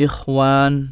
إخوان.